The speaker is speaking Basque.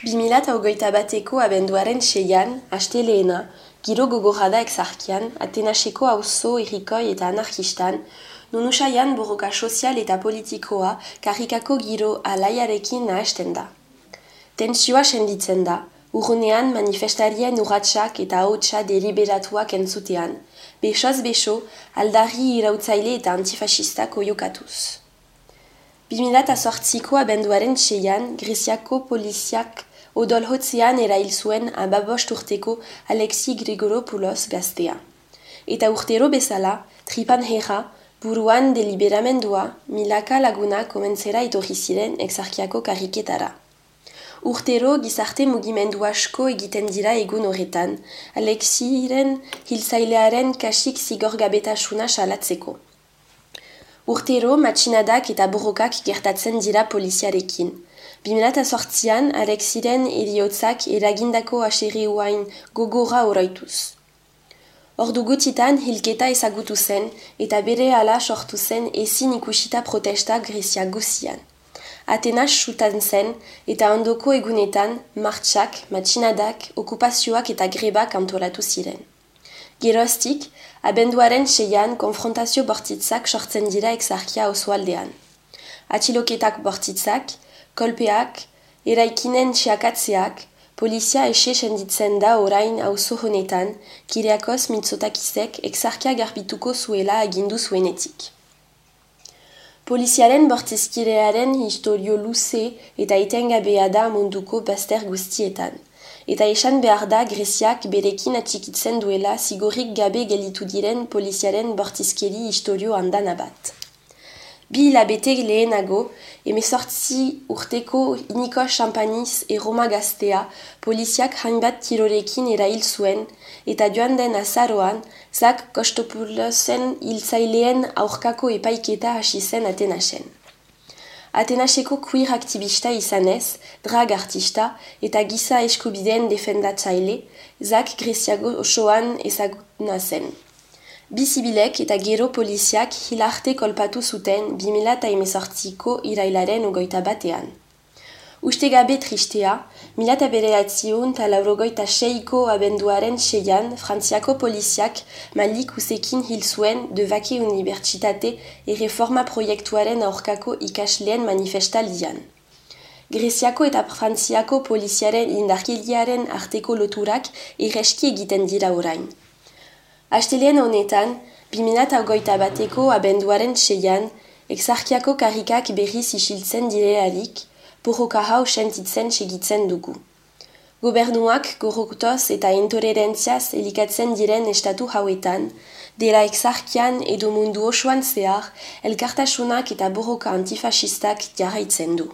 Bimilat haugoita bateko abenduaren seian, haste lehena, giro gogorada exarkian, atenaseko auzo errikoi eta anarkistan, nunusaian borroka sozial eta politikoa karikako giro alaiarekin nahesten da. Tentsioa senditzen da, urrunean manifestarien urratsak eta hautsa deliberatuak entzutean, besoaz beso aldarri irautzaile eta antifasistak oiokatuz. Bimilat azortziko abenduaren seian, Greziako poliziak odol hotzean erail zuen ababost urteko Alexi Grigoropoulos gaztea. Eta urtero bezala, tripan herra, buruan deliberamendua, milaka laguna komentzera etorri ziren exarkiako kariketara. Urtero gizarte mugimendu asko egiten dira egun horretan, Alexiren hilzailearen kasik zigor gabetasuna salatzeko. Urtero matxinadak eta borrokak gertatzen dira poliziarekin. Bimilata sortzian, Alexiren eriotzak eragindako aseri uain gogora oroituz. Ordu gutitan hilketa ezagutu zen eta bere ala sortu zen ezin ikusita protesta Grecia guzian. Atenas sutan zen eta ondoko egunetan martxak, matxinadak, okupazioak eta grebak antolatu ziren. Geroztik, abenduaren seian konfrontazio bortitzak sortzen dira exarkia osoaldean. Atxiloketak bortitzak, kolpeak, eraikinen txakatzeak, polizia ese senditzen da orain auzo honetan, kireakoz mitzotakizek exarkia garbituko zuela agindu zuenetik. Poliziaren bortizkirearen historio luze eta itengabea da munduko baster guztietan. Eta esan behar da Greziak berekin atxikitzen duela zigorrik gabe gelitu diren poliziaren bortizkeri historio handan abat. Bi hilabete lehenago, emezortzi urteko iniko champaniz erroma gaztea, poliziak hainbat tirorekin erail zuen, eta joan den azaroan, zak kostopulozen hiltzaileen aurkako epaiketa hasi zen Atenasen. Atenaseko queer aktivista izanez, drag artista eta giza eskubideen defendatzaile, zak Greziago osoan ezaguna zen. Bizibilek eta gero poliziak hilarte kolpatu zuten 2018ko irailaren ogoita batean. Uste gabe tristea, milata bereatziun eta laurogoita seiko abenduaren seian frantziako poliziak malik usekin hil zuen de vake unibertsitate e reforma proiektuaren aurkako ikasleen manifestaldian. Greziako eta frantziako poliziaren indarkiliaren arteko loturak irreski egiten dira orain. Astelean honetan, biminat augoita bateko abenduaren seian, exarkiako karikak berriz isiltzen direarik, porroka hau sentitzen segitzen dugu. Gobernuak goroktoz eta intolerentziaz elikatzen diren estatu hauetan, dela exarkian edo mundu osoan zehar, elkartasunak eta borroka antifasistak jarraitzen du.